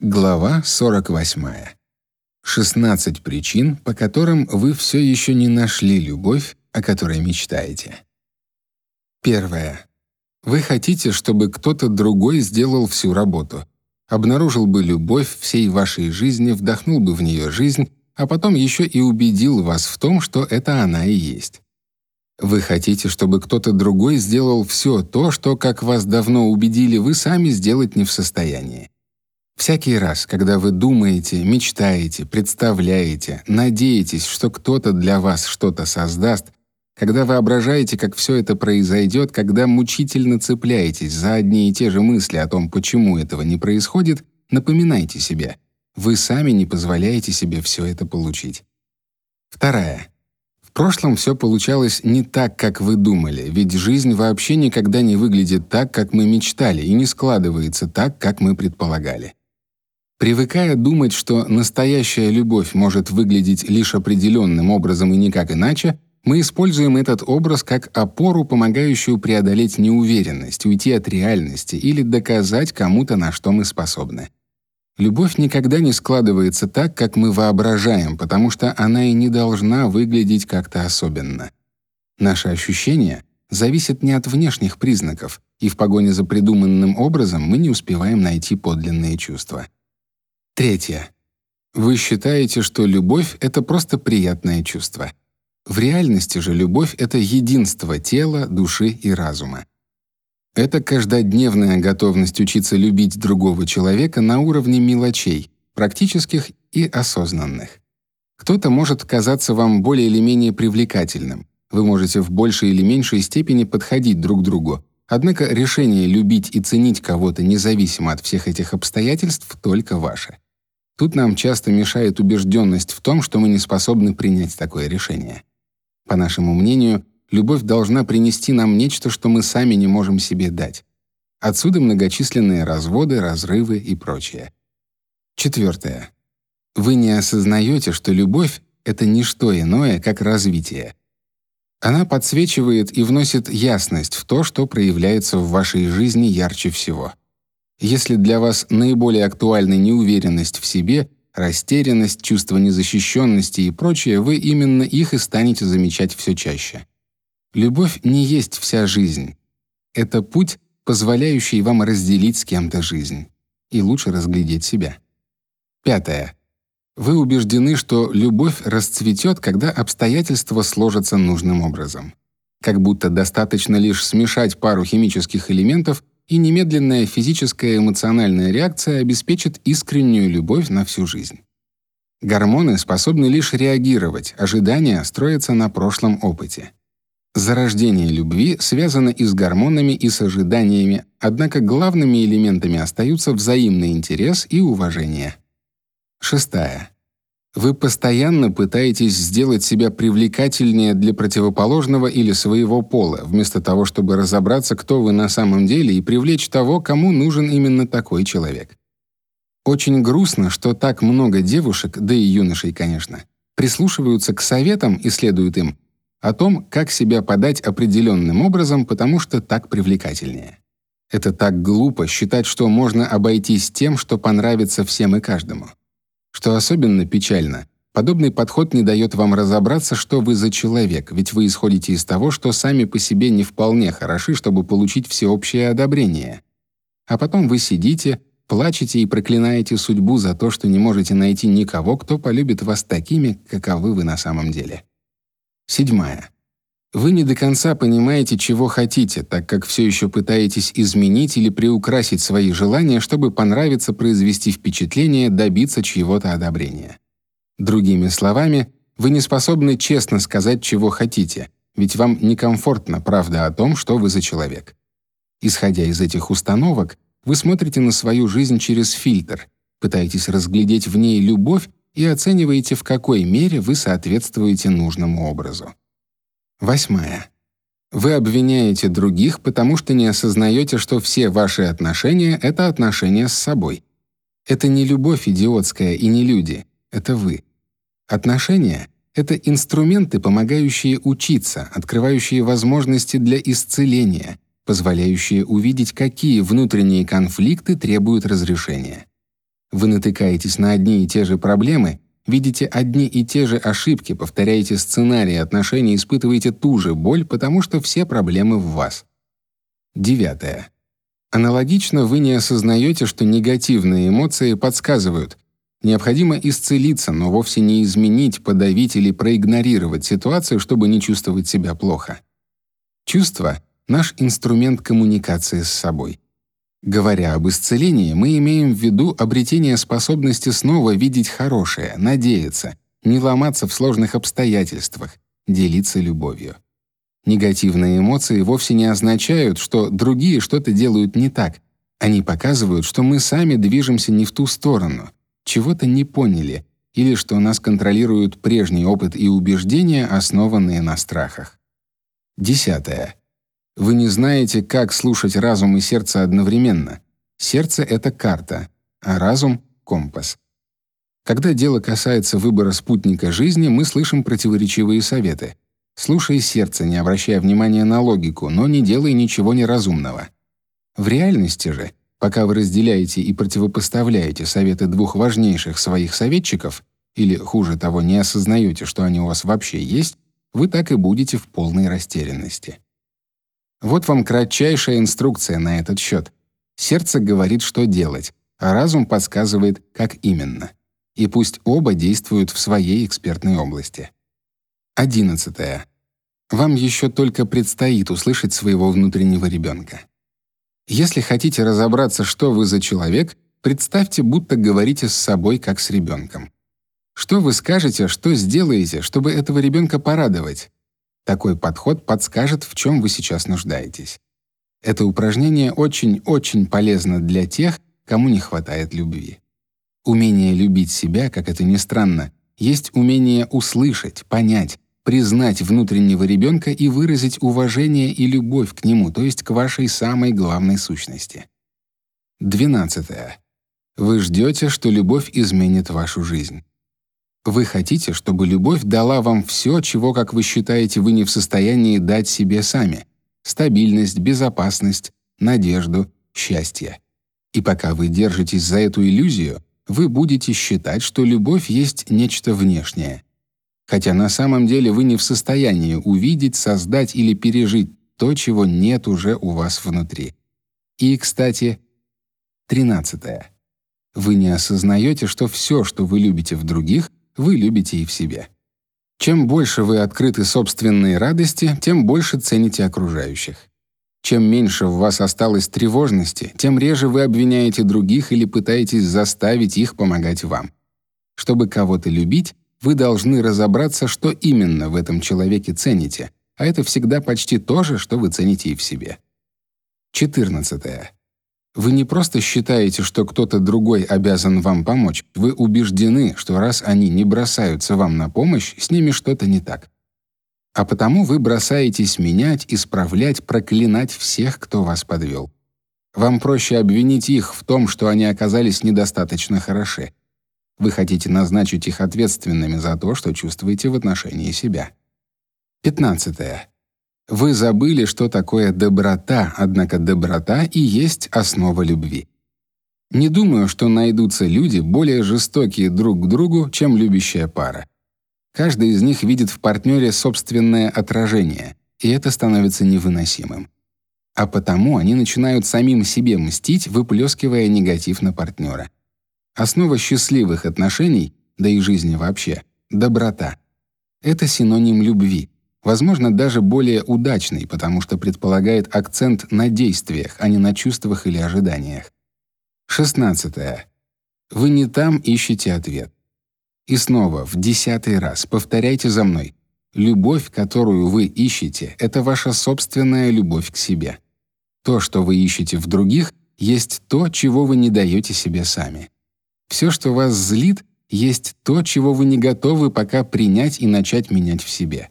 Глава 48. 16 причин, по которым вы все еще не нашли любовь, о которой мечтаете. Первое. Вы хотите, чтобы кто-то другой сделал всю работу. Обнаружил бы любовь всей вашей жизни, вдохнул бы в нее жизнь, а потом еще и убедил вас в том, что это она и есть. Вы хотите, чтобы кто-то другой сделал все то, что, как вас давно убедили, вы сами сделать не в состоянии. Всякий раз, когда вы думаете, мечтаете, представляете, надеетесь, что кто-то для вас что-то создаст, когда воображаете, как все это произойдет, когда мучительно цепляетесь за одни и те же мысли о том, почему этого не происходит, напоминайте себе: вы сами не позволяете себе все это получить. Вторая. В прошлом все получалось не так, как вы думали, ведь жизнь вообще никогда не выглядит так, как мы мечтали, и не складывается так, как мы предполагали. Привыкая думать, что настоящая любовь может выглядеть лишь определенным образом и никак иначе, мы используем этот образ как опору, помогающую преодолеть неуверенность, уйти от реальности или доказать кому-то, на что мы способны. Любовь никогда не складывается так, как мы воображаем, потому что она и не должна выглядеть как-то особенно. Наши ощущения зависят не от внешних признаков, и в погоне за придуманным образом мы не успеваем найти подлинные чувства. Третье. Вы считаете, что любовь — это просто приятное чувство. В реальности же любовь — это единство тела, души и разума. Это каждодневная готовность учиться любить другого человека на уровне мелочей, практических и осознанных. Кто-то может казаться вам более или менее привлекательным. Вы можете в большей или меньшей степени подходить друг другу. Однако решение любить и ценить кого-то независимо от всех этих обстоятельств только ваше. Тут нам часто мешает убежденность в том, что мы не способны принять такое решение. По нашему мнению, любовь должна принести нам нечто, что мы сами не можем себе дать. Отсюда многочисленные разводы, разрывы и прочее. Четвертое. Вы не осознаете, что любовь — это не что иное, как развитие. Она подсвечивает и вносит ясность в то, что проявляется в вашей жизни ярче всего — если для вас наиболее актуальны неуверенность в себе, растерянность, чувство незащищенности и прочее, вы именно их и станете замечать все чаще. Любовь не есть вся жизнь. Это путь, позволяющий вам разделить с кем-то жизнь и лучше разглядеть себя. Пятое. Вы убеждены, что любовь расцветет, когда обстоятельства сложатся нужным образом. Как будто достаточно лишь смешать пару химических элементов, и немедленная физическая эмоциональная реакция обеспечит искреннюю любовь на всю жизнь. Гормоны способны лишь реагировать, ожидания строятся на прошлом опыте. Зарождение любви связано и с гормонами, и с ожиданиями, однако главными элементами остаются взаимный интерес и уважение. Шестая. Вы постоянно пытаетесь сделать себя привлекательнее для противоположного или своего пола, вместо того, чтобы разобраться, кто вы на самом деле, и привлечь того, кому нужен именно такой человек. Очень грустно, что так много девушек, да и юношей, конечно, прислушиваются к советам и следуют им о том, как себя подать определенным образом, потому что так привлекательнее. Это так глупо считать, что можно обойтись тем, что понравится всем и каждому. Что особенно печально, подобный подход не дает вам разобраться, что вы за человек, ведь вы исходите из того, что сами по себе не вполне хороши, чтобы получить всеобщее одобрение. А потом вы сидите, плачете и проклинаете судьбу за то, что не можете найти никого, кто полюбит вас такими, каковы вы на самом деле. Седьмая. Вы не до конца понимаете, чего хотите, так как все еще пытаетесь изменить или приукрасить свои желания, чтобы понравиться, произвести впечатление, добиться чьего-то одобрения. Другими словами, вы не способны честно сказать, чего хотите, ведь вам некомфортна правда о том, что вы за человек. Исходя из этих установок, вы смотрите на свою жизнь через фильтр, пытаетесь разглядеть в ней любовь и оцениваете, в какой мере вы соответствуете нужному образу. Восьмая. Вы обвиняете других, потому что не осознаете, что все ваши отношения — это отношения с собой. Это не любовь идиотская и не люди, это вы. Отношения — это инструменты, помогающие учиться, открывающие возможности для исцеления, позволяющие увидеть, какие внутренние конфликты требуют разрешения. Вы натыкаетесь на одни и те же проблемы, видите одни и те же ошибки, повторяете сценарии отношений, испытываете ту же боль, потому что все проблемы в вас. Девятое. Аналогично вы не осознаете, что негативные эмоции подсказывают, необходимо исцелиться, но вовсе не изменить, подавить или проигнорировать ситуацию, чтобы не чувствовать себя плохо. Чувство — наш инструмент коммуникации с собой. Говоря об исцелении, мы имеем в виду обретение способности снова видеть хорошее, надеяться, не ломаться в сложных обстоятельствах, делиться любовью. Негативные эмоции вовсе не означают, что другие что-то делают не так. Они показывают, что мы сами движемся не в ту сторону, чего-то не поняли, или что нас контролирует прежний опыт и убеждения, основанные на страхах. Десятое. Вы не знаете, как слушать разум и сердце одновременно. Сердце — это карта, а разум — компас. Когда дело касается выбора спутника жизни, мы слышим противоречивые советы. Слушай сердце, не обращая внимания на логику, но не делай ничего неразумного. В реальности же, пока вы разделяете и противопоставляете советы двух важнейших своих советчиков, или, хуже того, не осознаете, что они у вас вообще есть, вы так и будете в полной растерянности. Вот вам кратчайшая инструкция на этот счет. Сердце говорит, что делать, а разум подсказывает, как именно. И пусть оба действуют в своей экспертной области. 11. Вам еще только предстоит услышать своего внутреннего ребенка. Если хотите разобраться, что вы за человек, представьте, будто говорите с собой как с ребенком. Что вы скажете, что сделаете, чтобы этого ребенка порадовать? Такой подход подскажет, в чем вы сейчас нуждаетесь. Это упражнение очень-очень полезно для тех, кому не хватает любви. Умение любить себя, как это ни странно, есть умение услышать, понять, признать внутреннего ребенка и выразить уважение и любовь к нему, то есть к вашей самой главной сущности. 12. Вы ждете, что любовь изменит вашу жизнь. Вы хотите, чтобы любовь дала вам все, чего, как вы считаете, вы не в состоянии дать себе сами: стабильность, безопасность, надежду, счастье. И пока вы держитесь за эту иллюзию, вы будете считать, что любовь есть нечто внешнее. Хотя на самом деле вы не в состоянии увидеть, создать или пережить то, чего нет уже у вас внутри. И, кстати, 13. Вы не осознаете, что все, что вы любите в других, вы любите и в себе. Чем больше вы открыты собственной радости, тем больше цените окружающих. Чем меньше в вас осталось тревожности, тем реже вы обвиняете других или пытаетесь заставить их помогать вам. Чтобы кого-то любить, вы должны разобраться, что именно в этом человеке цените, а это всегда почти то же, что вы цените и в себе. 14. Вы не просто считаете, что кто-то другой обязан вам помочь, вы убеждены, что раз они не бросаются вам на помощь, с ними что-то не так. А потому вы бросаетесь менять, исправлять, проклинать всех, кто вас подвел. Вам проще обвинить их в том, что они оказались недостаточно хороши. Вы хотите назначить их ответственными за то, что чувствуете в отношении себя. 15. Вы забыли, что такое доброта, однако доброта и есть основа любви. Не думаю, что найдутся люди более жестокие друг к другу, чем любящая пара. Каждый из них видит в партнере собственное отражение, и это становится невыносимым. А потому они начинают самим себе мстить, выплескивая негатив на партнера. Основа счастливых отношений, да и жизни вообще доброта. Это синоним любви возможно, даже более удачный, потому что предполагает акцент на действиях, а не на чувствах или ожиданиях. 16. Вы не там ищете ответ. И снова, в десятый раз, повторяйте за мной. Любовь, которую вы ищете, это ваша собственная любовь к себе. То, что вы ищете в других, есть то, чего вы не даете себе сами. Все, что вас злит, есть то, чего вы не готовы пока принять и начать менять в себе.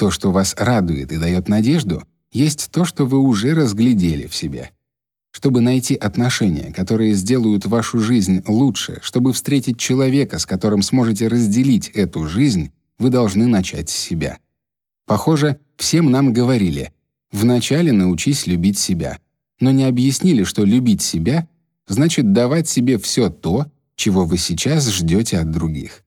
То, что вас радует и дает надежду, есть то, что вы уже разглядели в себе. Чтобы найти отношения, которые сделают вашу жизнь лучше, чтобы встретить человека, с которым сможете разделить эту жизнь, вы должны начать с себя. Похоже, всем нам говорили: вначале научись любить себя, но не объяснили, что любить себя значит давать себе все то, чего вы сейчас ждете от других.